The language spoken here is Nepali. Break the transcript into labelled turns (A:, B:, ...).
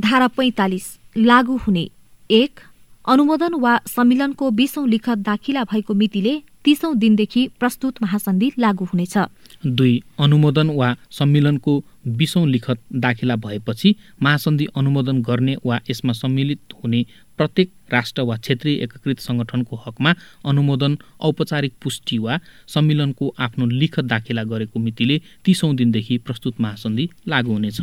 A: धारा पैंतालिस लागू हुने एक अनुमोदन वा सम्मिलनको बीसौं लिखत दाखिला भएको मितिले तीसौं दिनदेखि प्रस्तुत महासन्धि लागू हुनेछ।
B: दुई अनुमोदन वा सम्मिलनको बीसौं लिखत दाखिला भएपछि महासन्धि अनुमोदन गर्ने वा यसमा सम्मिलित हुने प्रत्येक राष्ट्र वा क्षेत्रीय एकीकृत सङ्गठनको हकमा अनुमोदन औपचारिक पुष्टि वा सम्मिलनको आफ्नो लिखत दाखिला गरेको मितिले तीसौँ दिनदेखि प्रस्तुत महासन्धि लागू हुनेछ।